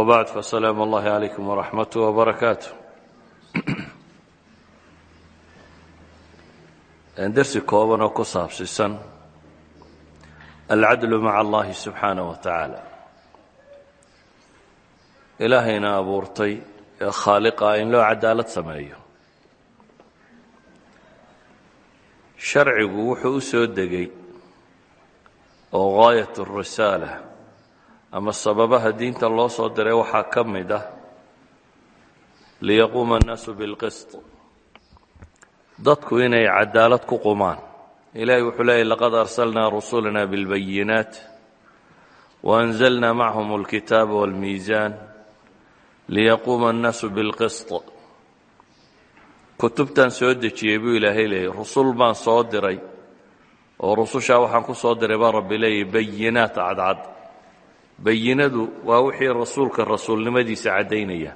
wbacd fasalaam allahi calaykum waraxmat wbarakaatu dersi kooban oo ku saabsisan alcadlu maca allahi subxaanaه wa tacaala ilaahayna abuurtay ee khaaliqa in loo cadaalad sameeyo sharcigu wuxuu u soo degay oo gaayat اrisaala ama sababaha diinta loo soo diray waxaa ka mid ah liyaquuma annaasu bilqist. Dadku inay cadaalad ku qumaan. Ilaahay wuxuu leeyahy laqad arsalnaa rusulana bilbayinaat waanzalnaa macahum alkitaaba walmiisaan liyaquuma annaasu bilqist. Kutubtan soo dejiyey buu ilaahay leeyay rusul baan soo diray oo rusushaa waxaan ku soo diray baa rabbi leeyahy bayinaat cadcad bayinadu waa wixii rasuulka rasuulnimadiisa caddaynaya.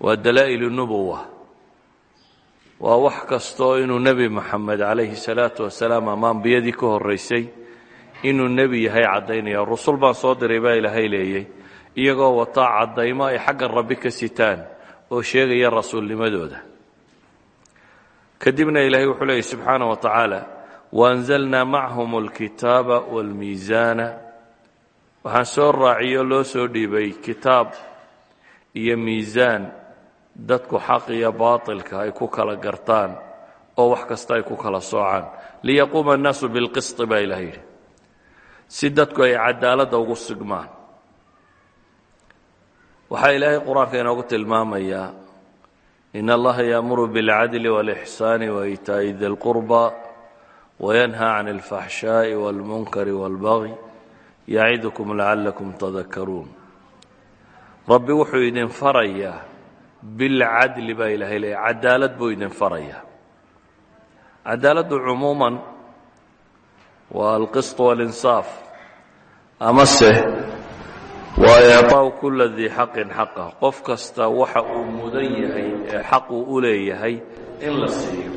Waa dalaa'il nubuwa waa wax kastoo inuu nebi moxamed calayhi salaatu wasalaam ama ambiyadii ka horraysay inuu nebi yahay caddaynaya rusul baan soo diray baa ilaahay leeyay iyagoo wataa caddaymo ay xagga rabbi ka sitaan oo sheegaya rasuulnimadooda. Kadibna ilaahay wuxuu leeyay subxaana wa tacaala waanzalnaa macahum alkitaaba waalmiisaana waxaan soo raaciyo loo soo dhiibay kitaab iyo miisaan dadku xaq iyo baatilka ay ku kala gartaan oo wax kasta ay ku kala soocaan liyaquuma annaasu bilqisti baa ilaah yidhi si dadku ay cadaaladda ugu sigmaan waxaa ilaahay qur-aanka inoogu tilmaamayaa in allaha yaamuru biاlcadli wاlإxsaani waitaa'i di اlqurba wayanha can اlfaxshaaءi wاlmunkari wاlbagي yacidukum lacalakum tadakaruun rabbi wuxuu idin farayaa bilcadli baa ilaahay leeya cadaalad buu idin farayaa cadaaladdu cumuuman waa alqisط waاlinsaaf amase waa icطaaءu kula dii xaqin xaqah qof kasta waxa uu mudan yahay ee xaquu u leeyahay in la siiyo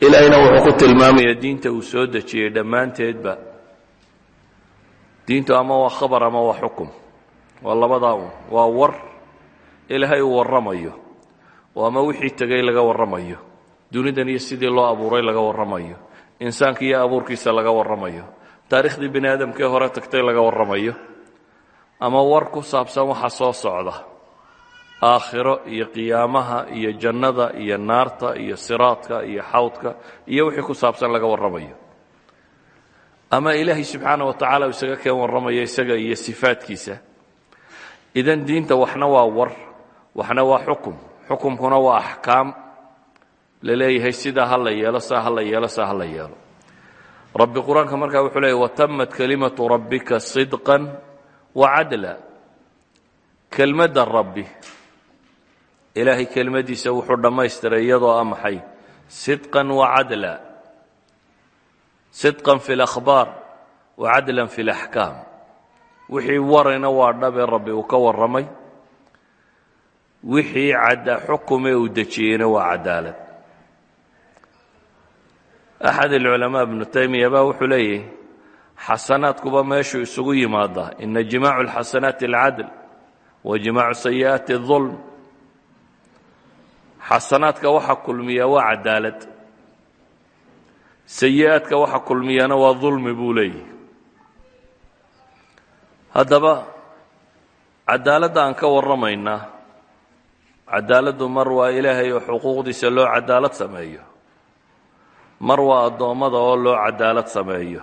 ilaahayna wuxuu ku tilmaamaya diinta uu soo dejiyey dhammaanteedba diintu ama waa khabar ama waa xukum. Waa labadaa un waa war ilaahay uu warramayo. Oo ama wixii tegay laga warramayo. Dunidan iyo sidii loo abuuray laga warramayo. Insaanka iyo abuurkiisa laga warramayo. Taarikhdii bini hore tagtay laga warramayo. Ama war ku saabsan waxa soo socda. Aakhiro iyo qiyaamaha iyo jannada iyo naarta iyo siraadka iyo xawdka iyo wixii ku saabsan laga warramayo ama ilaahay subxaana wa tacaala isaga keen warramayo isaga iyo sifaadkiisa. Idan diinta waxna waa war waxna waa xukum. Xukumkuna waa axkaam. La leeyahay sidaa ha la yeelo saa ha la yeelo saa ha la yeelo. Rabbi qur'aanka markaa wuxuu leeyay watamat kelimatu rabbika sidqan wa cadla kelmadda rabbi ilaahay kelmaddiisa wuxuu dhammaystiray iyadoo ah maxay? Sidqan wa cadla sidqan fi اlakhbaar wa cadlan fi اlaxkaam wixii warayna waa dhabee rabbi uu ka warramay wixii xukumee uu dejiyeyna waa cadaalad axad alculamaa ibnu taymiya baa wuxuu leeyahy xasanaadkuba meeshuu isugu yimaadaa ina jimaacu اlxasanaati اlcadl wa jimaacu sayi'aati الظulm xasanaadka waxa kulmiya waa cadaalad sayi-aadka waxa kulmiyana waa dulmi buu leeyahy haddaba cadaaladda aan ka warramaynaa cadaaladdu mar waa ilaahay oo xuquuqdiisa loo cadaalad sameeyo. Mar waa addoommada oo loo cadaalad sameeyo.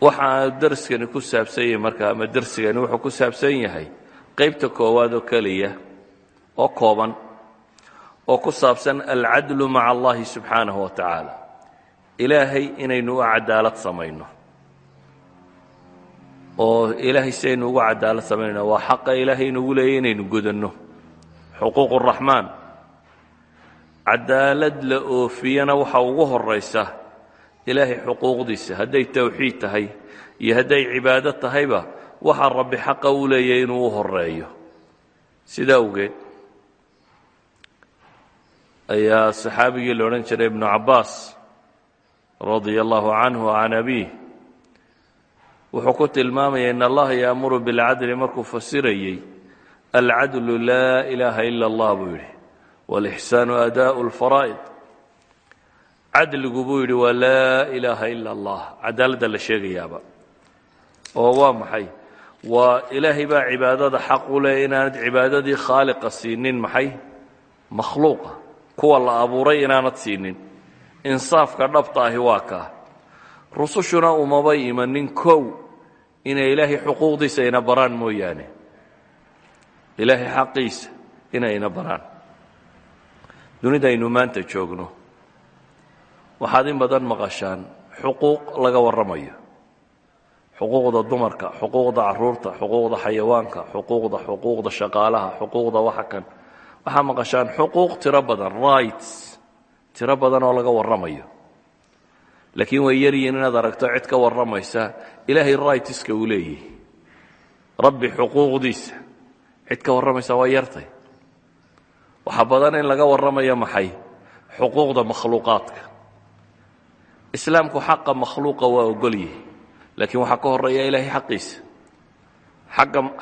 Waxa darskani ku saabsan yahay marka ama dersigani wuxuu ku saabsan yahay qaybta koowaad oo keliya oo kooban oo ku saabsan alcadlu maca allahi subxaanahu wa tacaala. Ilaahay inaynu u cadaalad samayno. Oo ilaahay si aynu ugu cadaalad samaynayno waa xaqa ilaahay inugu leeyay inaynu gudanno xuquuq cadaalad la oofiyana waxa ugu horaysa ilaahay xuquuqdiisa. Hadday towxiid tahay iyo hadday cibaado tahayba waxaa rabbi xaqa u leeyahy inuu u horeeyo sidaa awgeed ayaa saxaabigii la odhan jiray ibnu cabbaas radia allahu canhu can abiih. Wuxuu ku tilmaamaya in allaha yaamuru bilcadli markuu fasirayey alcadlu laa ilaaha ila allah buu yidhi. Walixsaanu aadaau lfaraa'id. Cadligu buu yidhi waa laa ilaaha ila allah cadaaladda la sheegayaaba. Oo waa maxay? Waa ilaahay baa cibaadada xaq u leh inaanad cibaadadii khaaliqa maxay? Makhluuqa kuwa la abuuray inaanad siinin. Insaafka dhabta ahi waa kaa rusushuna umaba imanin kow inay ilaahay xuquuqdiisa ina baraan mooyaane. Ilaahay xaqiisa inayna baraan. Dunidaynu maanta joogno. Waxaad in badan maqashaan xuquuq laga warramayo. Xuquuqda dumarka xuquuqda carruurta xuquuqda xayawaanka xuquuqda xuquuqda shaqaalaha xuquuqda waxa kan waxaa maqashaan xuquuq tiro badan rights tiro badan oo laga warramayo. Laakiin way yaryihin inaad aragto cid ka warramaysa ilaahay rightska uu leeyahy rabbi xuquuqdiisa cid ka warramaysa waa yartay. Waxaa badan in laga warramayo maxay? Xuquuqda makhluuqaadka. Islaamku xaqa makhluuqa waa ogol yihi laakiin waxaa ka horreeya ilaahay xaqiisa.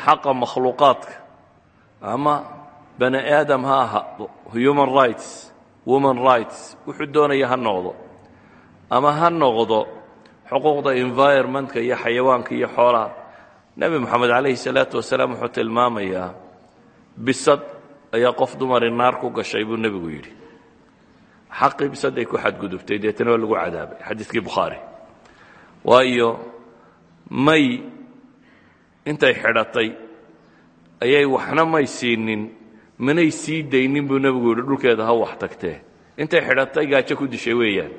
Xaqa makhluuqaadka ama bani aadam ha ahaado human rights woman rights wuxuu doonaya ha noqdo. Ama ha noqdo xuquuqda environmentka iyo xayawaanka iyo xoolaha. Nebi moxamed calayhi salaatu wasalaam wuxuu tilmaamayaa bisad ayaa qof dumari naar ku gashay buu nebigu yidhi. Xaqii bisaday ku xadgudubtay deetana waa lagu cadaabay xadiiskii bukhaari waayo may intay xidhatay ayay waxna may siinin manay sii daynin buu nebigu yidhi dhulkeeda ha wax tagtee. Intay xidhatay gaajo ku dishay weeyaan.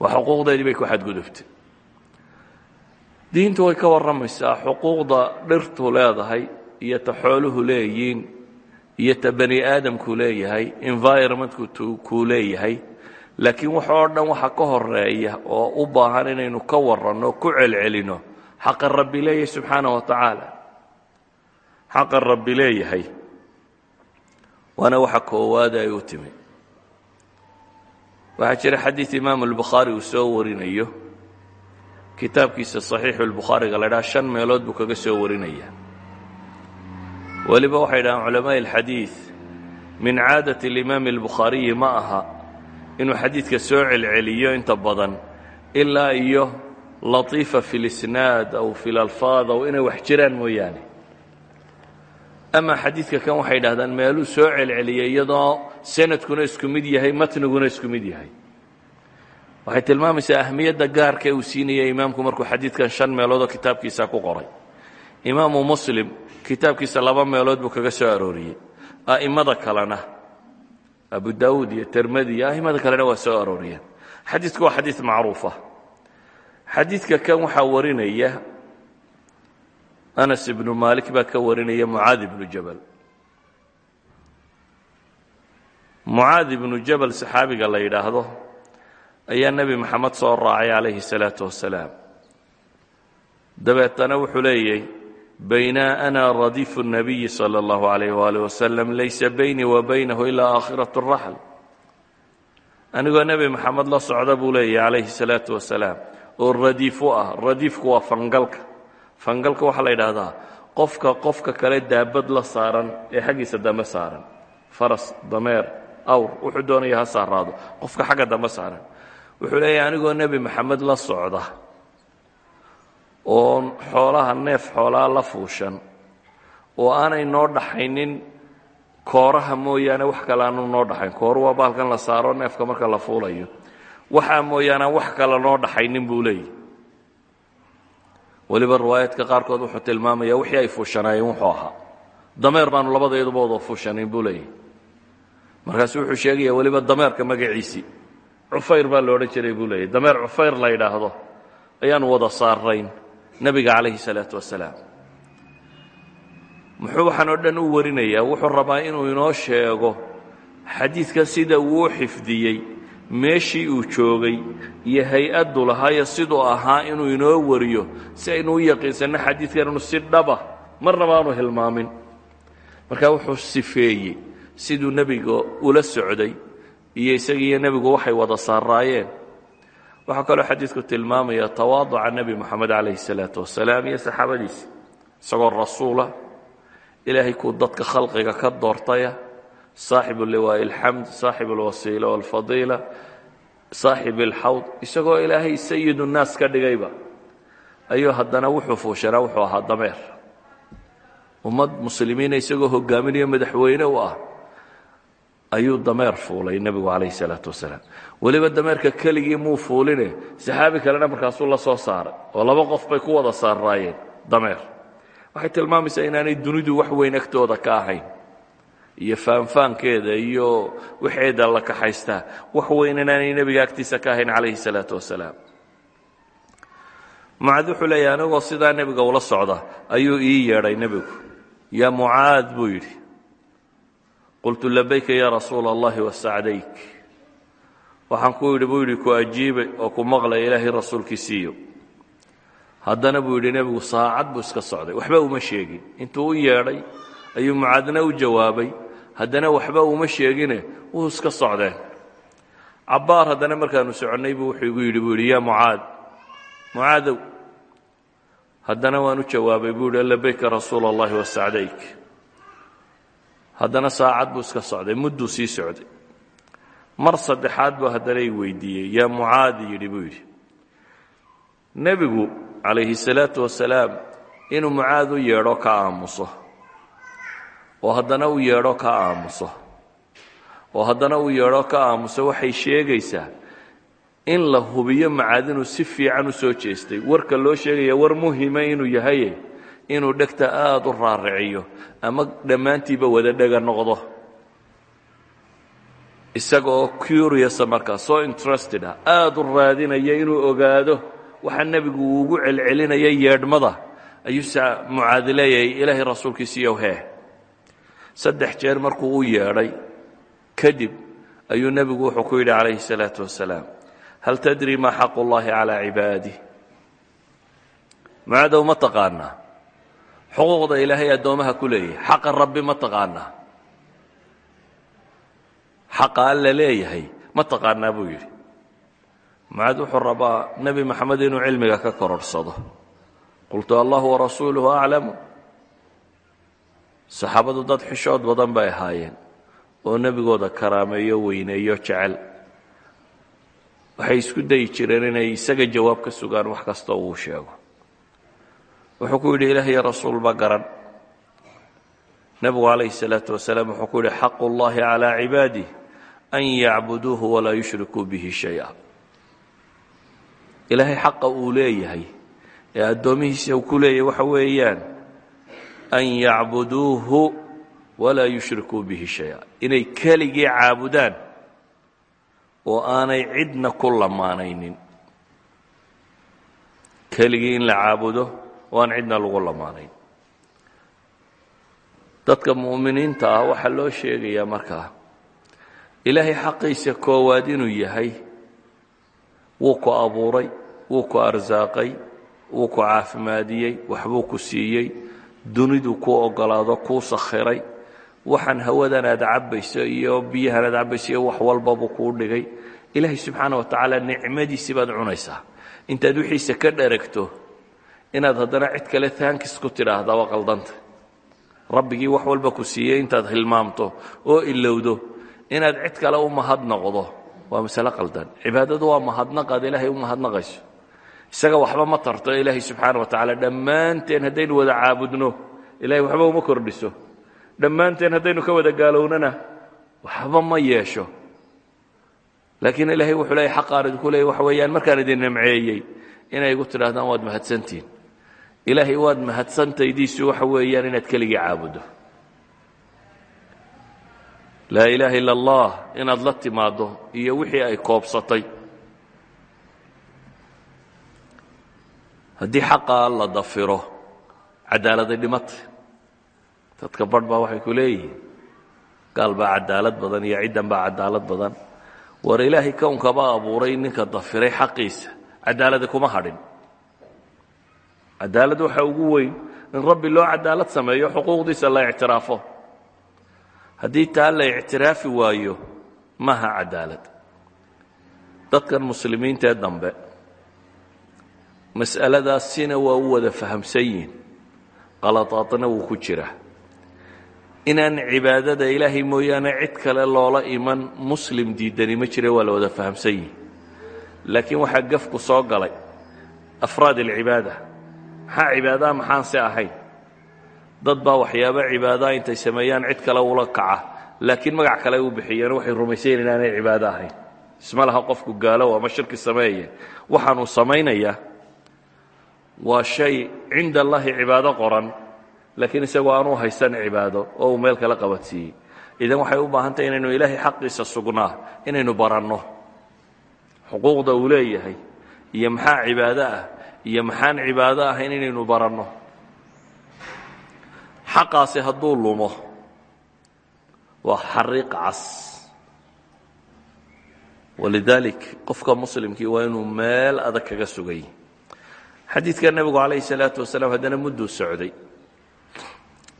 Waa xuquuqdeedii bay ku xadgudubtay. Diintu way ka warramaysaa xuquuqda dhirtu leedahay iyo ta xooluhu leeyiin iyo ta bani aadamku leeyahay environmentku kuu leeyahay. Laakiin wax dhan waxa ka horreeya oo u baahan inaynu ka waranno ku celcelino xaqa rabbi leeyahay subxaana wa tacaala. Xaqa rabbi leeyahay waana waxa koowaada ay u timi waxaa jira xadiid imaamu albukhaari uu soo warinayo kitaabkiisa saxiixu lbukhaariga la dhaha shan meelood buu kaga soo warinaya weliba waxay dhahaan culamaaءi اlxadiid min caadaة اlimaami اlbukhaariyi ma aha inuu xadiidka soo celceliyo inta badan ilaa iyo latiifa fi اlisnaad aw fi lalfaad aw inay wax jiraan mooyaane ama xadiidka kan waxay dhahdaan meeluu soo celceliyay iyadoo sanadkuna isku mid yahay matniguna isku mid yahay. Waxay tilmaamaysaa ahmiyadda gaarka uu siinaya imaamku markuu xadiidkan shan meeloodoo kitaabkiisa ku qoray. Imaamu muslim kitaabkiisa laba meelood buu kaga soo arooriyey. A'immada kalena abu daawuud iyo termadi iyo a'immada kalena waa soo arooriyeen. Xadiidku waa xadiid macruufa xadiidka kan waxaa warinaya anas ibnu maalik baa ka warinaya mucaad ibnu jabal. Mucaad ibnu jabal saxaabiga la yidhaahdo ayaa nebi maxamed soo raacay calayhi salaatu wasalaam dabeetana wuxuu leeyay bayna ana radifu nabiyi sala allahu alayh waalih wasalam laysa baynii wa baynahu ilaa aakhirat raxl anigoo nebi maxamed la socda buu leeyahy calayhi salaatu wasalaam oo radiif ah radiifku waa fangalka fangalka waxaa la yidhaahdaa qofka qofka kale daabad la saaran ee xaggiisa dambe saaran. Faras dameer awr wuxuu doonaya ha saaraado qofka xagga dambe saaran. Wuxuu leeyahay anigoo nebi maxamed la socda oo xoolaha neef xoolaa la fuushan oo aanay noo dhaxaynin kooraha mooyaane wax kale aanu noo dhaxayn. Kooru waa baalkan la saaro neefka marka la fuulayo. Waxaa mooyaane wax kale noo dhaxaynin buu leeyahy weliba riwaayaadka qaarkood wuxuu tilmaamaya wixii ay fuushanaayeen wuxuu ahaa. Dameer baanu labadayduba wada fuushanayn buu leeyahy markaasu wuxuu sheegaya weliba dameerka magaciisii cufayr baa loodhan jiray buu leeyahy dameer cufayr la yidhaahdo ayaanu wada saarayn nebiga calayhi salaatu wasalaam. Muxuu waxaan oo dhan u warinayaa wuxuu rabaa inuu inoo sheego xadiidka sida uu u xifdiyey meeshii uu joogay iyo hay'addu lahaayo siduu ahaa inuu inoo wariyo si aynu u yaqiinsanno xadiidkan si dhaba marnaba aanu hilmaamin. Marka wuxuu sifeeyey siduu nebiga ula socday iyo isaga iyo nebigu waxay wada saaraayeen waxaa kaloo xadiidku tilmaamaya tawaaduca nebi moxamed calayhi salaatu wasalaam iyo saxaabadiisa isagoo rasuula ilaahay kuu dadka khalqiga ka doortaya saaxibu liwaa'i alxamd saaxibu alwasiila walfadiila saaxib alxawd isagoo ilaahay sayidu nnaas ka dhigayba ayuu haddana wuxuu fuushanaa wuxuu ahaa dameer. Ummad muslimiina isagoo ah ayuu dameer fuulay nebigu calayhi salaatu wasalaam. Weliba dameerka keligii muu fuuline saxaabi kalena markaasuu la soo saaray oo laba qof bay ku wada saarraayeen dameer. Waxay tilmaamaysaa inaanay dunidu wax weyn agtooda ka ahayn iyo faanfaankeeda iyo waxeeda la kaxaystaa wax weyn inaanay nebiga agtiisa ka ahayn calayhi salaatu wasalaam. Mucaad wuxuu leeyahy anigoo sidaa nebiga ula socda ayuu ii yeedhay nebigu. Yaa mucaad buu yidhi. Qultu labayka ya rasuula allahi wasacdayk waxaan ku yidhi buu yidhi ku ajiibay oo ku maqlay ilaahay rasuulkiisiiyo. Haddana buu yidhi nebigu saacad buu iska socday. Waxba uma sheegin. Intuu u yeedhay ayuu mucaadna u jawaabay haddana waxba uma sheegine wuu iska socdeen cabbaar haddana markaanu soconnay buu wuxuu igu yidhi buu yidhi yaa mucaad haddana waan u jawaabay buu yidhi labayka rasuula allahi wasacdayk haddana saacad buu iska socday mudduu sii socday. Mar saddexaad buu haddana i weydiiyey yaa mucaadi yidhi buu yidhi. Nebigu calayhi salaatu wasalaam inuu mucaad u yeedho ka aamuso oo haddana u yeedho ka aamuso. oo haddana u yeedho ka aamuso waxay sheegaysaa in la hubiyo mucaad inuu si fiican u soo jeestay. Warka loo sheegaya war muhima inuu yahaye inuu dhegta aada u raariciyo ama dhammaantiiba wada dhega noqdo. Isagaoo curiousa markaa soo interested ah aada u raadinaya inuu ogaado waxaa nebigu uu ugu celcelinaya yeedhmada. Ayuu mucaadi ilaahay rasuulkiisiiyow hee saddex jeer markuu u yeedhay kadib ayuu nebigu wuxuu ku yidhi calayhi الsalaaةu wasalaam hal tadri ma xaqu اllahi calىa cibaadih mucaadow ma taqaanaa xuquuqda ilaahay addoomaha ku leeyahay xaqa rabbi ma taqaanaa xaqa alla leeyahay ma taqaanaa buu yidhi mucaad wuxuu rabaa nebi moxamed inuu cilmiga ka kororhsado qultu allahu warasuuluhu aclamu saxaabadu dad xishood badan bay ahaayeen oo nebigooda karaameeyo weyneeyo jecel. Waxay isku dayi jireen inay isaga jawaab ka sugaan wax kastoo uu sheego. Wuxuu ku yidhi ilaahyo rasuulba garan. Nebigu calayhi salaatu wasalaam wuxuu ku yidhi xaqu ullahi calaa cibaadih an yacbuduuhu walaa yushrikuu bihi shaya ilaahay xaqa uu leeyahay ee addoommihiisa uu ku leeyahay waxa weeyaan an yacbuduuhu walaa yushrikuu bihi shaya. Inay keligii caabudaan oo aanay cidna ku lamaanaynin. In la caabudo oo aan cidna lagu lamaanayn. Dadka mu'miniinta ah waxaa loo sheegayaa markaa ilaahay xaqiisa koowaad inuu yahay wuu ku abuuray wuu ku arsaaqay wuu ku caafimaadiyey waxbuu ku siiyey duniduu kuu oggolaado kuu sakhiray. Waxaan hawadan aad cabbayso iyo biyahan aad cabbayso iyo wax walbabuu kuu dhigay. Ilaahay subxaana wa tacaala nicmadiisii baad cunaysaa. Intaad wixiisa ka dheragto inaad haddana cid kale taankis ku tidhaahda waa qaldanta. Rabbigii wax walba ku siiyey intaad hilmaamto oo ilowdo inaad cid kale u mahadnaqdo waa masale qaldan. Cibaadadu waa mahadnaqaad ilaahay u mahadnaqayso isaga waxba ma tarto ilaahay subxaana wa tacaala. Dhammaanteen haddaynu wada caabudno ilahay waxba uma kordhiso. Dhammaanteen haddaynu ka wada gaalownana waxba ma yeesho. Laakiin ilaahay wuxuu leeyahy xaqaan idinku leeyay waxa weeyaan. Markaan idin nimceeyey inay igu tidhahdaan waad mahadsantihin ilaahay waad mahadsantaydiisu waxa weeyaan inaad keligii caabuddo laa ilaaha ila allah inaad la timaaddo iyo wixii ay koobsatay haddii xaqaa la dafiro caddaaladay dhimata dadka barh baa waxay ku leeyihiin gaal baa cadaalad badan iyo ciddan baa cadaalad badan. War ilaahay kownkaba abuuray ninka dafiray xaqiisa cadaalada kuma hadhin. Cadaalad waxa ugu weyn in rabbi loo cadaalad sameeyo xuquuqdiisa la ictiraafo. Haddii taa la ictiraafi waayo maaha cadaalad. Dadkan muslimiinta ee dambe mas'aladaasina waa u wada fahamsan yihiin qaladaadna wuu ku jiraa inaan cibaadada ilaahay mooyaane cid kale loola iman muslim diidani ma jira waa la wada fahamsan yihiin laakiin waxaa gafku soo galay afraad alcibaada. Maxaa cibaadaha maxaan se ahayn? Dad baa waxyaaba cibaadaha intay sameeyaan cid kale ula kaca. Laakiin magac kale u bixiyeen waxay rumaysayen inaanay cibaado ahayn. Isma laha qofku gaalow ama shirki sameeye waxaanuu samaynayaa waa shay cinda allahi cibaado qoran laakiin isagoo aanuu haysan cibaado oo uu meel kala qabadsiiyey. Idan waxay u baahan tahay inaynu ilaahay xaqiisa sugnaa inaynu baranno. Xuquuqda uu leeyahay iyo maxaa cibaado ah iyo maxaan cibaado ahayn inaynu baranno. Xaqaasi hadduu lumo waa xariiq cas. Walidaalik qofka muslimkii waa inuu meel adag kaga sugay xadiidka nebigu calayhi salaatu wasalaam haddana mudduu socday.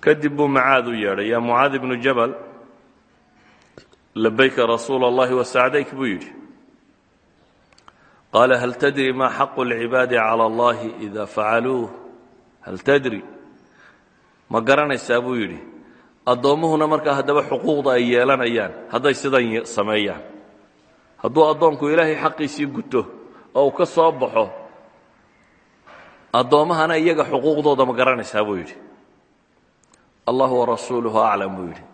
Kadib buu macaad u yeedhay yaa mucaad ibnu jabal labayka rasuula allahi wasaacdayk buu yidhi. Qaala hal tadri maa xaqu lcibaadi cala allahi idaa facaluuh hal tadri. Ma garanaysaa buu yidhi. Addoommuhuna markaa haddaba xuquuqda ay yeelanayaan hadday sidan sameeyaan. Hadduu addoonku ilaahay xaqiisii guto oo uu ka soo baxo addoommahana iyaga xuquuqdooda ma garanaysaa buu yidhi. Allah warasuuluhu aclam buu yidhi.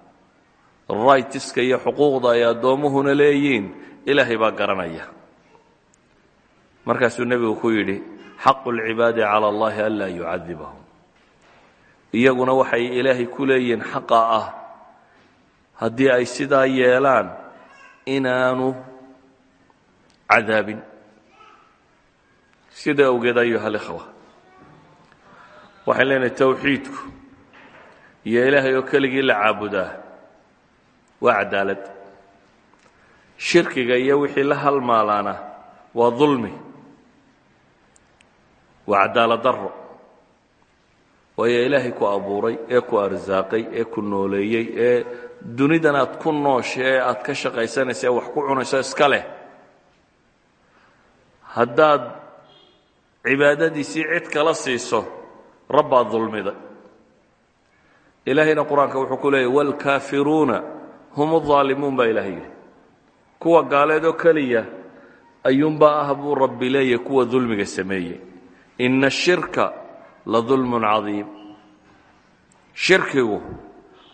Raytiska iyo xuquuqda ay addoommuhuna leeyihiin ilaahay baa garanaya. Markaasuu nebigu ku yidhi xaqu lcibaadi cala allahi anlaa yucadibahum. Iyaguna waxay ilaahay ku leeyihiin xaqa ah. Haddii ay sidaa yeelaan inaanu cadaabin. Sidaa awgeed ayuha alikhwa waxaan leenahay towxiidku iyo ilaahay oo keligii la caabudaa waa cadaalad shirkiga iyo wixii la halmaalaana waa dulmi waa cadaalad daro waayo ilaahay ku abuuray ee ku arsaaqay ee ku nooleeyey ee dunidan aad ku noosha ee aad ka shaqaysanaysa ee wax ku cunayso iska leh. Haddaad cibaadadiisii cid kala siiso rabbaad dulmiday ilaahayna qur-aanka wuxuu ku leeyay wاlkaafiruuna hum الظaalimuun baa ilahay yidhi kuwa gaaleed oo keliya ayuunbaa ah buu rabbi leeyahy kuwa dulmiga sameeyey ina الshirka la dulm cadiim shirkigu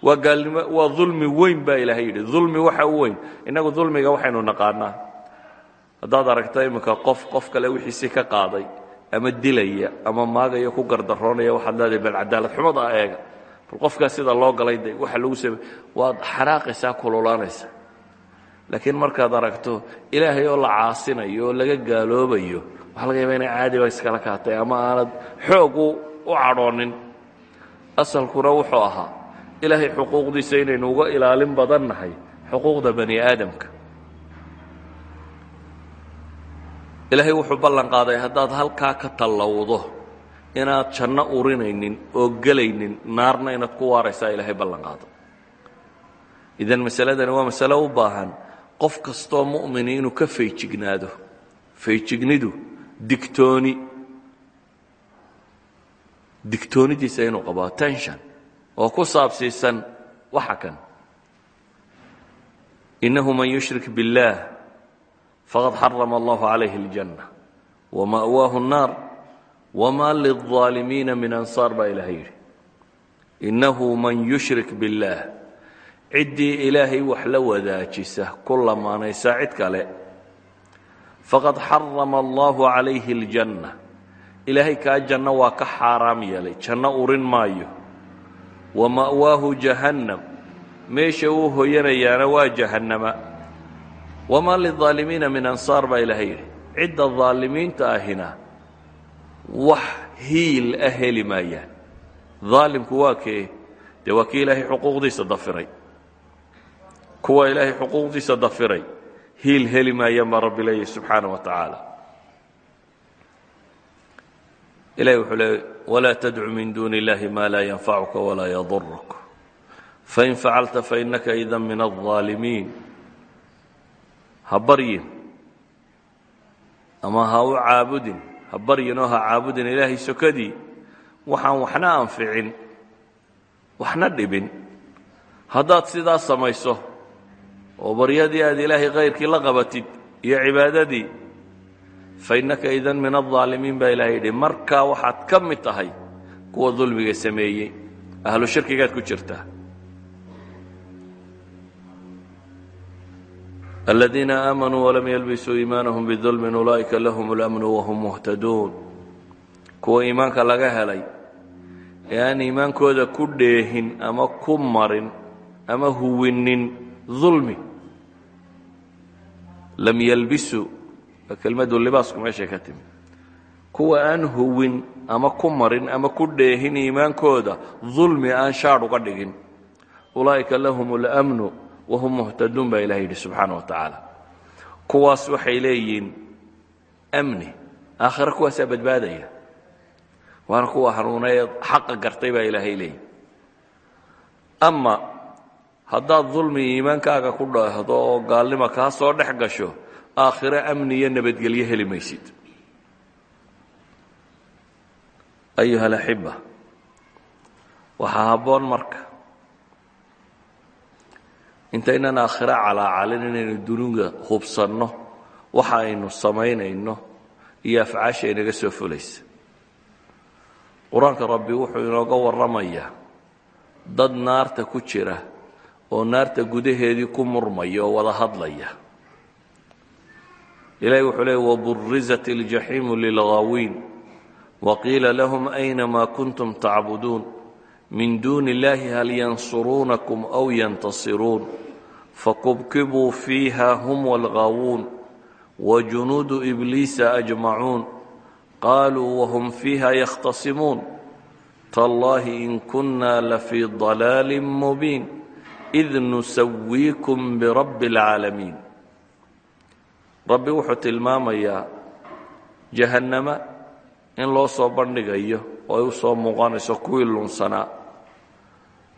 waa gaalnimo waa dulmi weyn baa ilaahay yidhi dulmi waxa u weyn innagu dulmiga waxaynu naqaanaa haddaad aragto iminka qof qof kale wixiisii ka qaaday ama dilaya ama maagaya ku gardaroonaya waxaad leedahay bal cadaalad xumada eega. Bal qofkaas sida loo galay de waxa lagu samey waad xanaaqaysaa kululaanaysaa. Laakiin markaad aragto ilaahay oo la caasinayo oo laga gaaloobayo waxaa laga yaaba inay caadiba iskala kaatay ama aanad xoog u cadhoonin. Asalkuna wuxuu ahaa ilaahay xuquuqdiisa inaynu uga ilaalin badan nahay xuquuqda bani aadamka ilaahay wuxuu ballan qaaday haddaad halkaa ka tallowdo inaad janno urinaynin oo gelaynin naarna inaad ku waaraysaa ilaahay ballan qaado idan masaladani waa masalo u baahan. Qof kastoo mu'mini inuu ka faygignaado faygignidu digtooni. Digtoonidiisa inuu qabo attention. Oo ku saabsiisan waxa kan. Innahu man yushrik biاllah faqad xarama allahu calayhi aljanna wama'waahu nnaar wamaa lilظaalimiina min ansaar baa ilaahay yidhi innahu man yushrik biاllaah ciddii ilaahay wax la wadaajisa ku lamaanaysa cid kale faqad xarama allahu calayhi aljanna ilaahay kaa janno waa ka xaaraam yeelay janno urin maayo wa ma'waahu jahannam meesha uu hoyanayaana waa jahannama wamaa lilaalimiina min ansaar baa ilaahay yidhi. Cidda aalimiinta ahina wax hiil ah heli maayaan. Aalimku waa kee? Dee waa kii ilaahay xuquuqdiisa dafiray. Kuwa ilaahay xuquuqdiisa dafiray. Hiil heli maayaan baa rabbi leeyahy subxaana wa tacaala. Ilahi wuxuu leey walaa tadcu min duuni illahi maa laa yanfacuka walaa yaduruk fain facalta fainaka idan min alظaalimiin ha baryin ama ha u caabudin ha baryin oo ha caabudin ilaahay sokadii waxaan waxna anficin waxna dhibin. Haddaad sidaa samayso oo baryadii aad ilaahay khayrkii la qabatid iyo cibaadadii fa innaka idan min aldaalimiin baa ilahay yidhi markaa waxaad ka mid tahay kuwa dulmiga sameeyey ahlu shirkigaad ku jirtaa aladiina aamanuu walam yalbisuu iimaanahum bidulmin ulaa'ika lahum اlamnu wahum muhtaduun kuwa iimaanka laga helay ee aan iimaankooda ku dheehin ama ku marin ama huwinin dulmi lam yalbisuu kelmadu libaasku meeshay ka timi kuwa aan huwin ama ku marin ama ku dheehin iimaankooda dulmi aan shaadh uga dhigin ulaa'ika lahum اlamnu wahum muhtaduun baa ilahay yidhi subxaana wa tacaala kuwaas waxay leeyihiin amni aakhira kuwaasaa badbaadaya waana kuwa hanuunee xaqa gartay baa ilaahay leeyihi ama haddaad dulmi iimaankaaga ku dheehdo oo gaalnima kaa soo dhex gasho aakhiro amni iyo nabadgelyo heli maysid ayuha alaxiba waxaa habboon marka intaynan aakhiro calaacalin inaynu dunuga hubsanno waxa aynu samaynayno iyo afcaasha inaga soo fulaysa. Qur'aanka rabbi wuxuu inooga warramayaa dad naarta ku jira oo naarta gudaheedii ku murmaya oo wada hadlaya. Ilahi wuxuu leey waburizat اljaxiimu lilghaawiin waqiila lahum ayna ma kuntum tacbuduun min duuni illaahi hal yansuruunakum aw yantasiruun. Fakubkibuu fiiha hum walgaawuun wa junuudu ibliisa ajmacuun. Qaaluu wahum fiiha yakhtasimuun. Tallaahi in kunnaa lafii dalaalin mubiin id nusawiikum birabbi alcaalamiin rabbi wuxuu tilmaamayaa jahannamo in loo soo bandhigayo oo ay u soo muuqanayso kuwii lunsanaa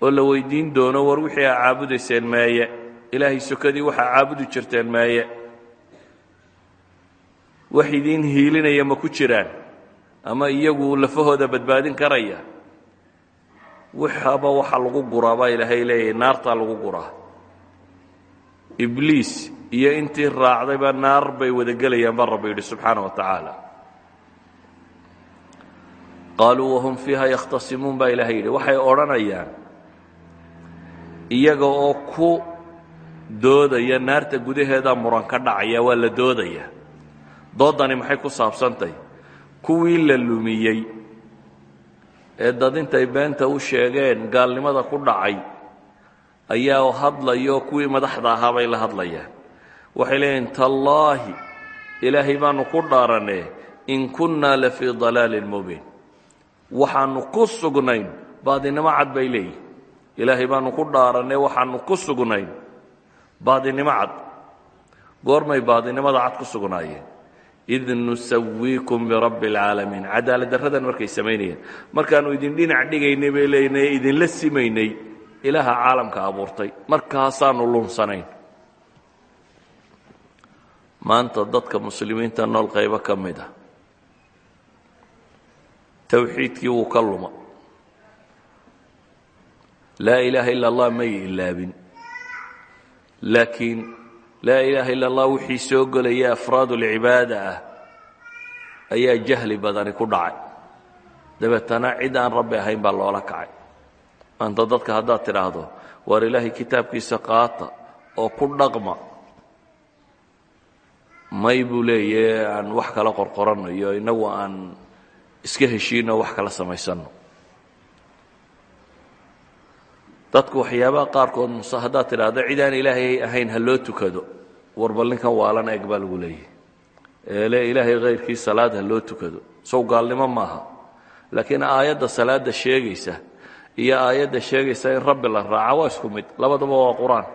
oo la weydiin doono war wixii aa caabudayseen meeye ilaahay sokadii waxaa caabudi jirteen meeye wax idiin hiilinaya ma ku jiraan ama iyagu lafahooda badbaadin karaya. Waxaba waxa lagu guraa baa ilaahay leeyahay naartaa lagu guraa. Ibliis iyo intii raacdayba naar bay wada gelayaan baa rabbi yidhi subxaana wa tacaala. Qaaluu wahum fiiha yakhtasimuun baa ilaahay yidhi waxay odhanayaan iyaga oo ku doodaya naarta gudaheeda muran ka dhacaya waa la doodaya. Doodani maxay ku saabsantahy kuwii la lumiyey ee dad intay beenta u sheegeen gaalnimada ku dhacay ayaa hadlayo kuwii madaxda ahaa bay la hadlayaan. Waxay leeyihiin tallaahi ilaahay baanu ku dhaaranee in kunnaa la fii dalaalin mubiin. Waxaanu ku sugnayn baadinimo cad bay leeyihiin ilaahay baanu ku dhaaranee waxaanu ku sugnayn. Baadinimo cad. Goormay baadinimada cad ku sugnaayeen. Id nusawiikum birabbi اlcaalamiin cadaalad darradan markay samaynayeen. Markaannu idin dhinac dhigaynay bay leeyihiin idinla simaynay. Ilaaha caalamka abuurtay. Markaasaanu lunsanayn. Maanta dadka muslimiinta nool qaybo ka mid a towxiidkii wuu ka laa ilaaha ila allah may ilaabin. Laakiin laa ilaaha ila allah wixii soo gelaya afraad ulcibaada ah ayaa jahli badani ku dhacay. Dabeetana cid aan rabbi ahayn baa loola kacay. Maanta dadka haddaad tidhaahdo waar ilaahay kitaabkiisa qaata oo ku dhaqma may buu leeyahe aan wax kala qorqoranayo innagu aan iska heshiino wax kala samaysanno dadku waxyaabaha qaarkood muse haddaad tidhaahdo cid ilaahay ahayn ha loo tukado. Warbal ninkan waalan eg baa lagu leeyahay eele ilaahay khayrkii salaad ha loo tukado. Sow gaalnimo maaha. Laakiin aayadda salaadda sheegaysa iyo aayadda sheegaysa in rabbi la raaca waa isku mid. Labadaba waa qur'aan.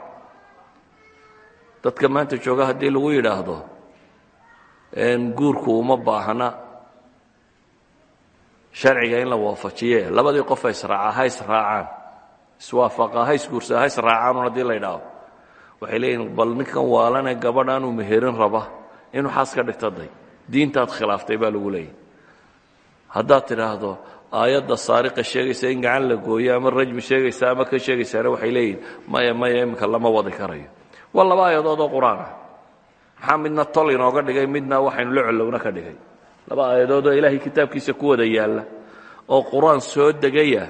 Dadka maanta jooga haddii lagu yidhaahdo guurku uma baahna. Sharciga in la waafajiye labadii qofa israaca ha israacaan iswaafaqa ha isguursa ha israacaanun haddii la ydhaahdo waxay leeyihiin bal ninkan waalanee gabadh aanuu meherin raba inuu xaas ka dhigto diintaad khilaaftay baa lagu leeyahy haddaad tidhaahdo aayadda saariqa sheegaysa in gacan la gooyo ama rajmi sheegaysa ama ka sheegaysaana waxay leeyihiin maya maya iminka lama wadi karayo. Waa laba aayadood oo qur'aan ah. Maxaa tol inooga dhigay midna waxaynu la collowna ka dhigay. Laba aayadood oo ilaahay kitaabkiisa ku wada yaalla oo qur'aan soo degaya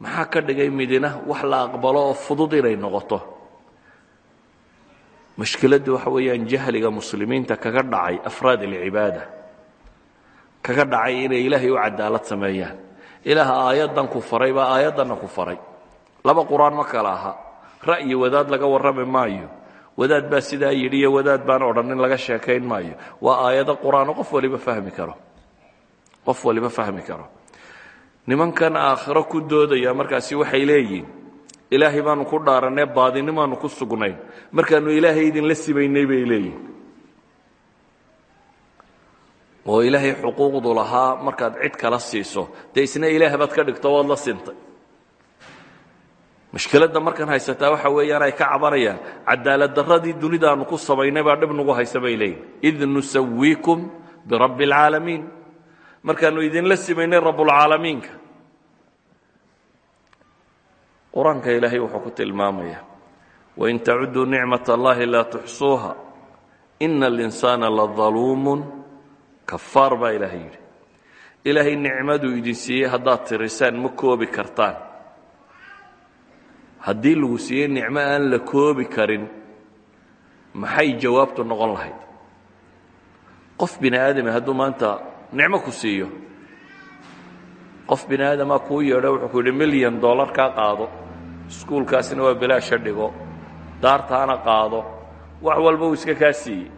maxaa ka dhigay midina wax la aqbalo oo fudud inay noqoto. Mushkiladdu waxa weeyaan jahliga muslimiinta kaga dhacay afraad alcibaada kaga dhacay inay ilaahay u cadaalad sameeyaan. Ilaah aayaddan ku faray baa aayaddanna ku faray. Laba qur'aan ma kala aha. Ra'yi wadaad laga warrami maayo. Wadaad baa sidaa yidhi iyo wadaad baan odhan laga sheekayn maayo. Waa aayado qur'aano qof waliba fahmi karo. Qof waliba fahmi karo nimankan aakhiro ku doodaya markaasi waxay leeyihiin ilaahay baanu ku dhaaranee baadinimaanu ku sugnayn markaanu ilaahay idinla sibaynay bay leeyihiin oo ilaahay xuquuqdu lahaa markaad cid kala siiso dee isna ilaah baad ka dhigto waad la sintay. Mushkiladda markan haysataa waxa weeyaan ay ka cabanayaan cadaalad darradii dunidaanu ku samaynay baa dhib nagu haysa bay leeyihiin id nusawiikum birabbi alcaalamiin markaanu idinla simaynay rabbulcaalamiinka qur'aanka ilaahay wuxuu ku tilmaamaya wain tacuduu nicmat allahi laa tuxsuuha ina alinsaana ladaluumun kafaar baa ilaahay yidhi. Ilaahay nicmaduu idin siiyey haddaad tirisaan ma koobi kartaan. Haddii lagu siiyey nicmo aan la koobi karin maxay jawaabtu noqon lahayd? Qof bini aadame hadduu maanta nicmo ku siiyo. Qof bini aadamaa kuu yeedho wuxuu ku yidhi dollar kaa qaado. Iskuulkaasina waa bilaasha dhigo. Daartaana qaado. Wax walba uu iska kaa siiyey.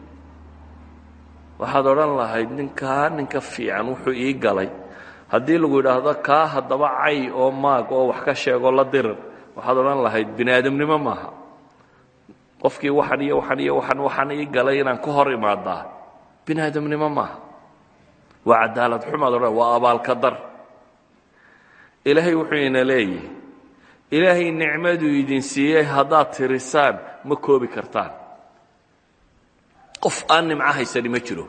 Waxaad odhan lahayd ninkaa ninka fiican wuxuu ii galay. Haddii lagu yidhaahdo kaa haddaba cay oo maag oo wax ka sheegoo la dirir waxaad odhan lahayd bini aadamnimo maaha. Qofkii waxan iyo waxan iyo waxan waxaan ii galay inaan ka hor imaadaa. Bini maaha waa cadaalad xumaad odhan waa abaalka dar. Ilaahay wuxuu ina leeyahay ilaahay nicmaduu idin siiyey haddaad tirisaan ma koobi kartaan. Qof aan nimco haysani ma jiro.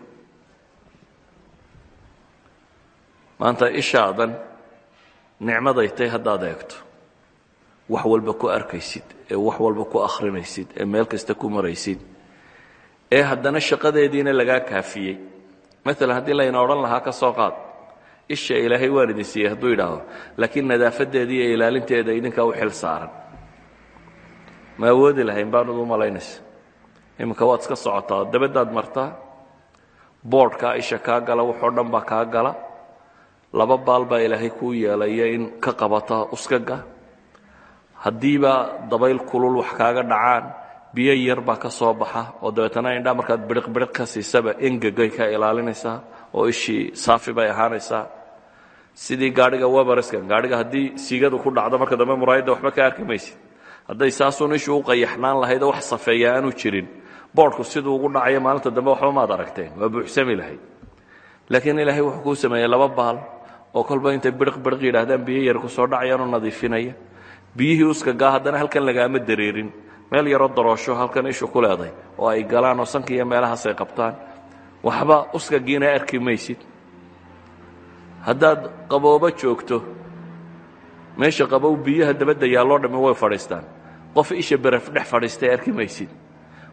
Maanta ishaadan nicmaday tay haddaad eegto. Wax walba ku arkaysid ee wax walba ku akhrinaysid ee meel kasta ku maraysid ee haddana shaqadeediina lagaa kaafiyey maalan haddii layna odhan lahaa ka soo qaad. Isha ilaahay waan idin siiyey hadduu yidhaahdo. Laakiin nadaafadeeda iyo ilaalinteeda idinkaa u xil saaran. Ma awoodi lahayn baanad u malaynaysa. Iminka waad iska socotaa dabadaad martaa boodhkaa isha kaa gala waxoo dhan baa kaa gala. Laba baal baa ilaahay kuu yeelaya in ka qabata uskaga haddiiba dabayl kulul wax kaaga dhacaan biyo yar baa ka soo baxa oo dabeetana indhaa markaad biriq biriq ka siisaba engegay ka ilaalinaysaa oo ishii saafi bay ahaanaysaa sidii gaadhiga webariskan gaadhiga haddii siigadu ku dhacdo marka dambe muraayadda waxba ka arki maysid. Hadday saasuun ishu u qayaxnaan lahayd oo wax safeeya aanu jirin boodhku siduu ugu dhacayo maalinta dambe waxba maad aragteen waa buuxsami lahayd laakiin ilaahay wuxuu kuu sameeyey laba baal oo kolba intay biriq biriq yidhaahdaan biyo yar ku soo dhacayaanoo nadiifinaya. Biyihii uskagaa haddana halkan lagaama dareerin meel yaroo daroosho halkan ishu ku leeday oo ay galaan oo sanka iyo meelahaas ay qabtaan. Waxba uskagiina arki maysid. Haddaad qaboobo joogto meesha qabow biyaha dabadda yaalloo dhammi way fadhiistaan. Qof isha beraf dhex fadhiistay arki maysid.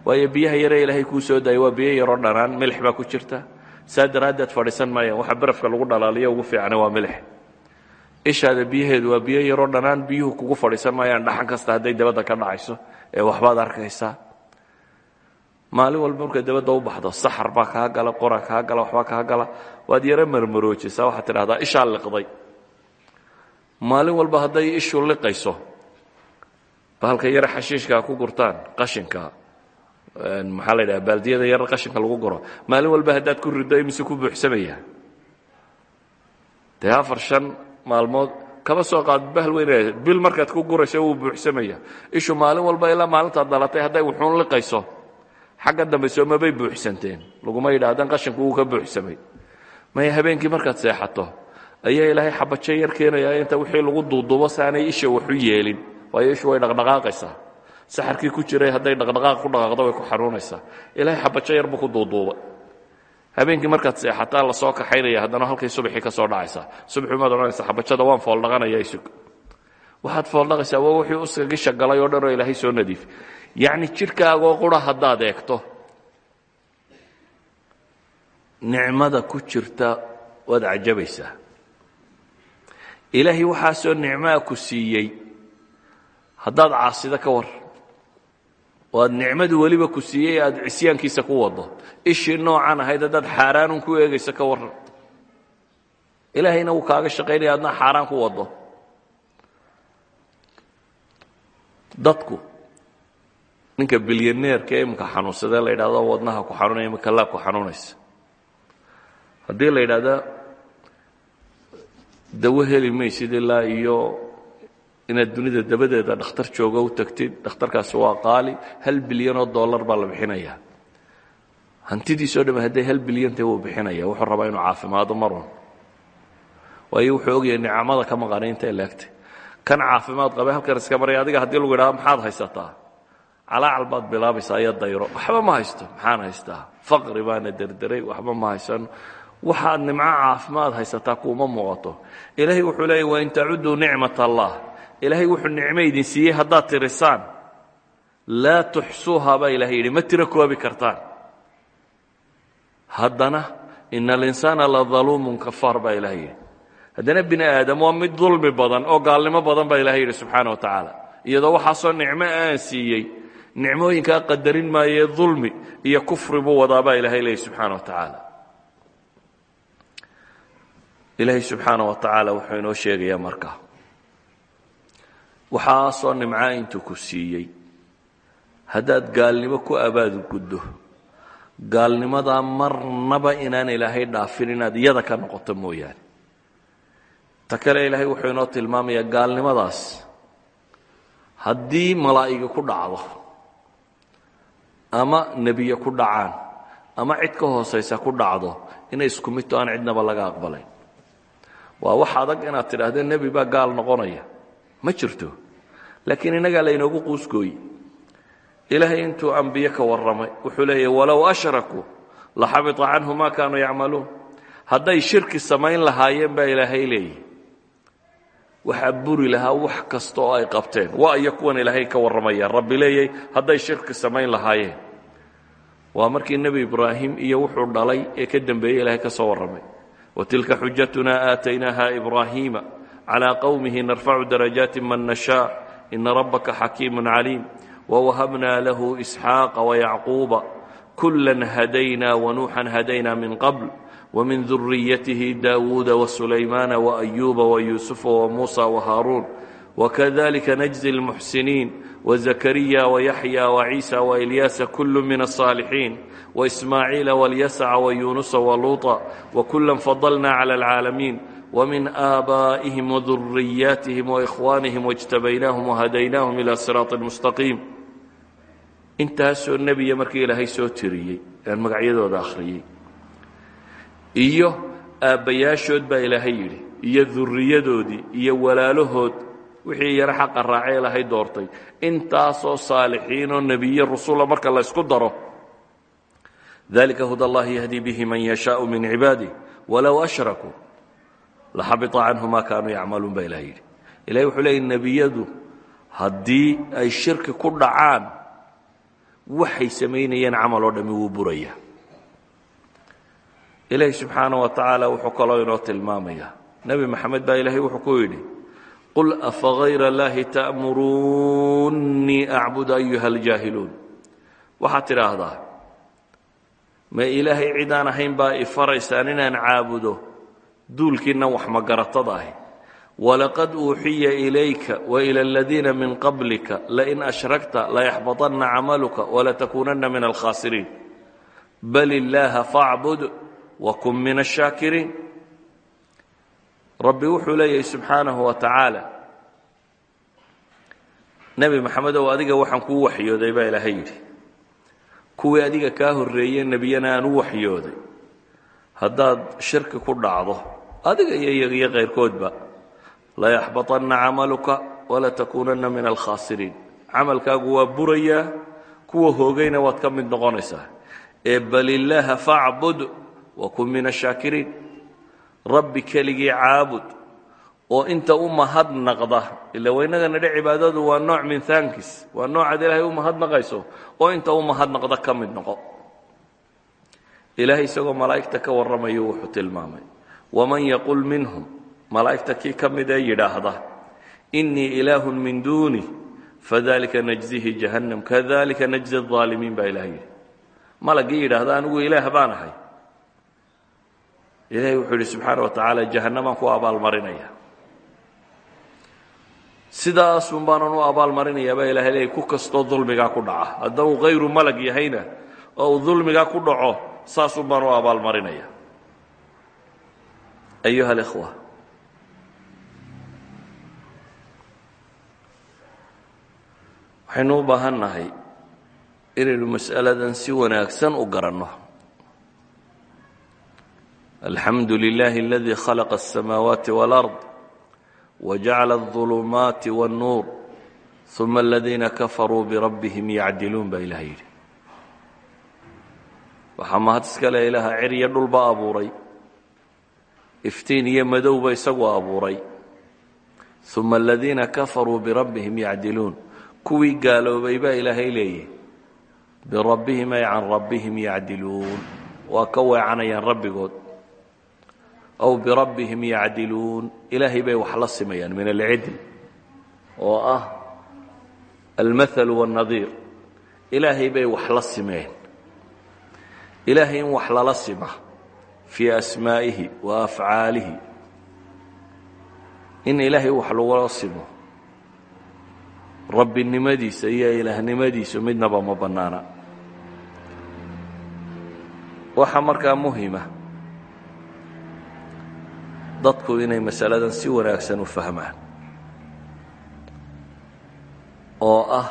Waayo biyaha yaree ilaahay kuu soo daayay waa biyo yaroo dhanaan milix baa ku jirta. Saa daraaddeed fadhiisan maayaan waxa barafka lagu dhalaaliyo ugu fiicana waa milix. Ishaada biyaheedu waa biyo yaroo dhanaan biyuhu kugu fadhiisan maayaan dhaxan kasta hadday dabadda ka dhacayso waxbaad arkaysaa. Maalin walba markaad dabadda u baxdo saxar baa kaa gala qora kaa gala waxbaa kaa gala waad yaro marmaroojisaa waxaad tidhahdaa ishaa liqday. Maalin walba hadday ishu liqayso bahalka yare xashiishkaa ku gurtaan qashinka maxaa la ydhaha baaldiyada yar qashinka lagu guro. Maalin walba haddaad ku riddo imise ku buuxsamaya. Dee afar shan maalmood kaba soo qaad bahal weyn bil markaad ku gurayso wuu buuxsamaya. Ishu maalin walba ilaa maalintaad dhalatay hadday wuxuun liqayso xagga dambe soomabay buuxsanteen. Laguma yidhaahdan qashinku wuu ka buuxsamay. Maya habeenkii markaad seexato ayaa ilaahay xabajo yar keenaya inta wixii lagu duuduubo saanay isha waxu yeelin. Waayo ishu way dhaqdhaqaaqaysaa. Saxarkii ku jiray hadday dhaqdhaqaaq ku dhaqaaqdo way ku xanuunaysaa. Ilaahay xabajo yar buu ku duuduubay habeenkii markaad seexataa la soo kaxaynaya haddana halkay subaxii ka soo dhacaysaa subaxii maad odhanaysa xabajada waan fooldhaqanaya isug waxaad fooldhaqaysaa waa wixii uskagisha galay oo dhan oo ilaahay soo nadiif. Yacni jidhkaagoo qura haddaad eegto. Nicmada ku jirta waad cajabaysaa. Ilaahay waxaasoo nicmaa ku siiyey. Haddaad caasido ka war oo aad nicmadu weliba ku siiyey aad cisyaankiisa ku waddo. Ishii noocan ahayd haddaad xaaraanun ku eegayso ka warran. Ilaahayna wuu kaaga shaqaynaya adna xaaraan ku waddo. Dadku ninka bilyaneerka ee imika xanuunsadee la yidhahdo wadnaha ku xanuunaya imika laa ku xanuunaysa. Haddii la yidhahda dawo heli maysid ilaa iyo inaad dunida dabadeeda dhakhtar joogo u tagtid dhakhtarkaasi waa qaali hal bilyanoo dollar baa la bixinaya hantidiisoo dham hadday hal bilyanta wuu bixinaya wuxuu rabaa inuu caafimaado marun waayo wuxuu ogyahay nicamada ka maqanay intay leegtay. Kan caafimaad qabay halkan iska maraya adiga haddii lagu yidhahdo maxaad haysataa? Calaacal baad bilaabaysaa iyo dayro. Waxba ma haysto maxaan haystaa? Faqri baana derderay waxba ma haysano waxaad nimco caafimaad haysataa kuuma muuqato. Ilaahay wuxuu leeyay wain tacuduu nicmat allah ilaahay wuxuu nicmo idin siiyey haddaad tirisaan laa tuxsuuha baa ilahay yidhi ma tiro koobi kartaan. Haddana ina alinsaana la daluumun kafaar baa ilahay yidhi. Haddana bini aadam waa mid dulmi badan oo gaalnimo badan baa ilahay yidhi subxaana wa tacaala. Iyadoo waxaasoo nicmo aan siiyey nicmooyinkaa qadarin maayee dulmi iyo kufri buu wadaa baa ilahay leeyay subxaana wa tacaala. Ilaahay subxaana wa tacaala wuxuu inoo sheegayaa marka waxaasoo nimcaa intuu ku siiyey. Haddaad gaalnimo ku abaadguddo gaalnimadaa marnaba inaan ilaahay dhaafin inaad iyada ka noqoto mooyaane. Ta kale ilaahay wuxuu inoo tilmaamayaa gaalnimadaas. Haddii malaa'igi ku dhacdo ama nebiye ku dhacaan ama cid ka hoosaysa ku dhacdo inay isku midto aan cidnaba laga aqbalayn waa wax adag inaad tidhaahdo nebi baa gaal noqonaya ma jirto. Laakiin innagaa laynoogu quusgooye ilaahay intuu ambiye ka warramay wuxuu leeyahy walow ashraku la xabita canhu maa kaanuu yacmaluun. Hadday shirki samayn lahaayeen baa ilaahay leeyihi waxaa buri lahaa wax kasta oo ay qabteen. Waa iyo kuwan ilaahay ka warramayaan rabbi leeyay hadday shirki samayn lahaayeen. Waa markii nebi ibraahim iyo wuxuu dhalay ee ka dembeeyey ilaahay ka soo warramay. Wa tilka xujatuna aataynaaha ibraahiima clى qowmihi narfacu darajaati man nashaa ina rabaka xakiimu caliim wwahabna lahu isxaaqa wayacquuba kula hadayna wanuuxan hadayna min qabl wmin duriyatihi daawuuda wsulaymaana waayuuba wayuusufa wamuusa whaaruun wakadalika najzi اlmuxsiniin wzakariya wayaxya waciisa wailyaasa kulu min aلصaalixiin waismaaciila walyasca wayuunusa waluuطa wakula fadlna clى اlcaalamiin ومن آبائهم وذرياتهم وإخوانهم واجتبيناهم وهديناهم إلى صراط مستقيم intaasoo nebiya markii ilaahay soo tiriyey aan magacyadooda akhriyey iyo aabbayaashood baa ilaahay yidhi iyo duriyadoodii iyo walaalahood wixii yaro xaqa raacee ilaahay doortay intaasoo saalixiinoo nebiye rusula marka la ysku daro dalika huda allahi yahdi bihi man yashaau min cibaadih walow ashrakuu laxabita canhu ma kaanuu yacmaluun baa ilahay yidhi. Ilahay wuxuu leeyay ay shirki ku dhacaan waxay samaynayeen camal oo dhammi wuu buraya. Ilaahi subxaana wa tacaala wuxuu kaloo inoo tilmaamaya. Nebi maxamed baa ilaahay wuxuu ku yidhi qul afagayra اllahi ta'murunnii acbud ayuha اljaahiluun waxaad tidhaahdaa ma ilaahay cid aan ahayn baa ifaraysaan inaan caabudo duulkiinnan wax magaratada ahi walaqad uuxiya ilayka waila aladiina min qablika lain ashrakta layaxbaطanna camaluka walatakuunanna min alkhaasiriin bal illaaha faacbud wakun min ashaakiriin rabbi wuxuu leeyahay subxaanahu wa tacaala nebi maxamedow adiga waxaan kuu waxyooday baa ilaahay yidhi. Kuwii adiga kaa horreeye nebiyana aan u waxyooday. Haddaad shirki ku dhacdo adiga iyo iyagiyo kayrkoodba layaxbaطanna camaluka walatakuunanna min alkhaasiriin. Camalkaagu waa burayaa kuwa hoogayna waad ka mid noqonaysaa. Ee bal illaaha facbud wakun min ashaakiriin rabbi keligii caabud oo inta u mahadnaqda ila waynaga nidhe cibaadadu waa nooc min thankis waa noocaad ilaahay u mahadnaqayso oo inta u mahadnaqda ka mid noqo. Ilaahay isagoo malaa'igta ka warramayo wuxuu tilmaamay waman yaqul minhum malaa'igta kii ka mid ee yidhaahda innii ilaahun min duuni fadalika najzihi jahannam kadalika najzi الظaalimiin baa ilahay yidhi malagii yidhaahda anigu ilaah baan ahay ilahay wuxuu yidhi subxaana wa tacaala jahannamaan ku abaalmarinaya sidaasun baanan u abaalmarinaya baa ilahay leeyay ku kastoo dulmigaa ku dhaca haddau hayru malag yahayna oo uu dulmigaa ku dhaco saasun baan u abaalmarinaya ayuha اlإkhوة waxaynu u baahan nahay inaynu mas'aladan si wanaagsan u garanno alxamdu lilahi اladii khalaqa الsamaawaati wاlأrض wajacala الظulumaati wالnuur ثuma aladiina kafaruu birabbihim yacdiluun baa ilaah yidhi waxaa mahad iska le ilaaha cer iyo dhulba abuuray iftiin iyo madowba isagu abuuray. Uma aladiina kafaruu birabbihim yacdiluun. Kuwii gaaloobay baa ilaahay leeyihi birabbihim ay can rabbihim yacdiluun. Waa ka weecanayaan rabbigood. Aw birabbihim yacdiluun. Ilaahay bay wax la simayaan min alcidl oo ah almahalu wاnnadiir ilaahay bay wax la simeen. Ilaahay in wax lala sima fii asmaa'ihi wa afcaalihi in ilaahay wax lagula simo rabbinimadiisa iyo ilaahnimadiisu midnaba ma bannaana. Waxaa markaa muhima dadku inay masaladan si wanaagsan u oo ah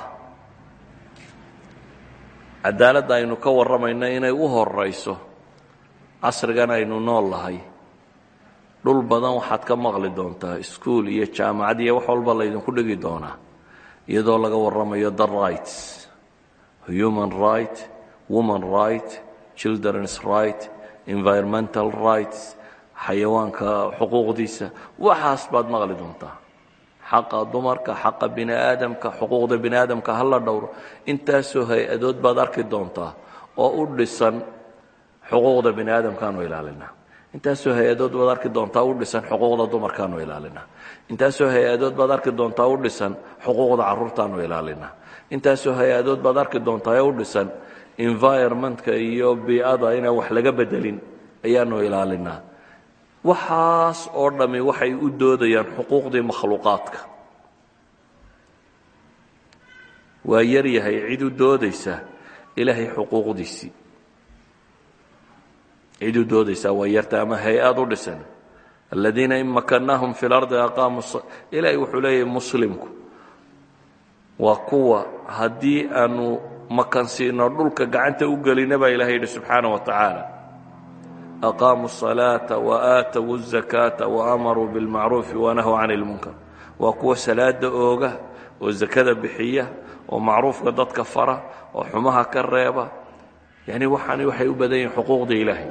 cadaaladda aynu ka warramayno inay u horayso casrigan aynu nool lahay. Dhul badan waxaad ka maqli doontaa iskuol iyo jaamacad iyo wax walba laydinku dhigi doonaa iyadoo laga warramayo the rights human right woman right children's right environmental rights xayawaanka xuquuqdiisa. Waxaas baad maqli doontaa. Xaqa dumarka xaqa bini aadamka xuquuqda bini aadamka ha la dhowro intaasoo hay'adood baad arki doontaa oo u dhisan xuquuqda bini aadamkaanu ilaalinaa. Intaasoo hay'adood baad arki doontaa u dhisan xuquuqda dumarkaanu ilaalinaa. Intaasoo hay'adood baad arki doontaa u dhisan xuquuqda caruurtaanu ilaalinaa. Intaasoo hay'adood baad arki doontaa u dhisan environmentka iyo bii'ada inaan wax laga bedelin ayaanu ilaalinaa. Waxaas oo dhammi waxay u doodayaan xuquuqdii makhluuqaadka. Waa yar yahay cid u doodaysa ilaahay xuquuqdiisii cid u doodaysaa waa yarta ama hay-ad u dhisan aladiina in makannaahum fi lardi aqaamu ilaahay wuxuu leeyahay muslimku waa kuwa haddii aanu makansiino dhulka gacanta u gelina baa ilahay yidhi subxaana wa tacaala aqaamuu الصalaaةa waaatawu الzakaata waamaruu biاlmacruufi wanahuu can اlmunkar waa kuwa salaada ooga oo zakada bixiya oo macruufka dadka fara oo xumaha ka reeba yani waxaani waxay u badan yihiin xuquuqda ilaahay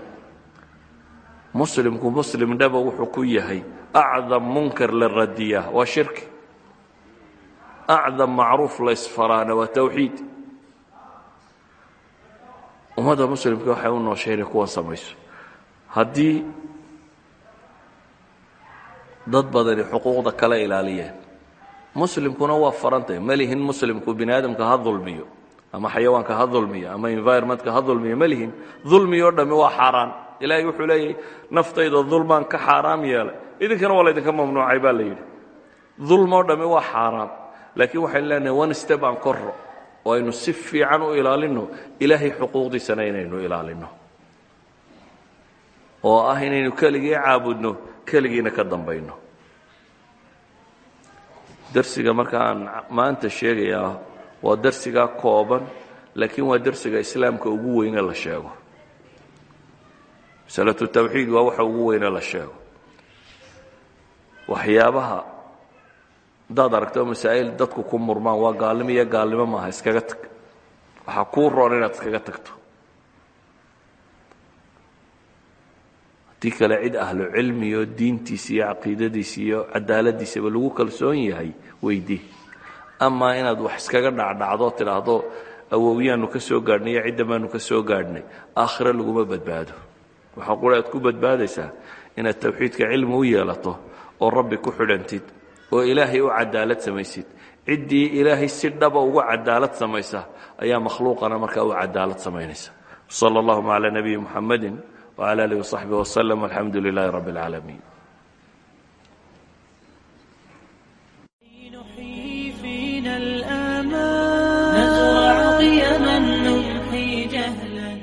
muslimku muslim dhaba wuxuu ku yahay acdam munkar la radiya waa shirki. Acdam macruuf laysfaraana waa towxiid ummadda muslimka waxay u nooshay inay kuwan samayso. Haddii dad badani xuquuqda kala ilaaliyeen muslimkuna waa farantahy ma lihin muslimku bini aadamka ha dulmiyo ama xayawaanka ha dulmiyo ama environmentka ha dulmiyo ma lihin. Dulmi oo dhammi waa xaaraan ilaahay wuxuu leeyahy naftayda dulmaan ka xaaraam yeelay. Idinkana waa laydinka mamnuucay baa la yidhi. Dulmoo dhammi waa xaaraam. Laakiin waxaynu leenahay one step aan korro oo aynu si fiican u ilaalinno ilaahay xuquuqdiisana inaynu ilaalinno oo ah inaynu keligii caabudno keligiina ka dambayno. Darsiga marka aan maanta sheegayaa waa darsigaa kooban laakiin waa darsiga islaamka ugu weyne la sheego masalatu tawxiid waa waxa ugu weyne la sheego. Waxyaabaha haddaad aragto masaa'il dadku ku murmaan waa gaalnimo iyo gaalnimo maaha iskaga tag. Waxaa kuu roon inaad iskaga tagto. Tii kale cid ahlu cilmiyo diintiisa iyo caqiidadiisa iyo cadaaladiisaba lagu kalsoon yahay weydii amaa inaad wax iskaga dhacdhacdo tidhaahdo awowyaanu ka soo gaadhnay iyo ciddan baanu ka soo gaadhnay aakhire laguma badbaado waxaa qura aad ku badbaadaysaa inaad tawxiidka cilmi u yeelato oo rabbi ku xidhantid oo ilaahay u cadaalad samaysid. Ciddii ilaahay si dhaba ugu cadaalad samaysa ayaa makhluuqana markaa u cadaalad samaynaysa. Salى اllahuma calى nabiyi muxamadi wعalى alih وصaxbih وslm alxamdu lilahi rab اlcaalamiin في فينا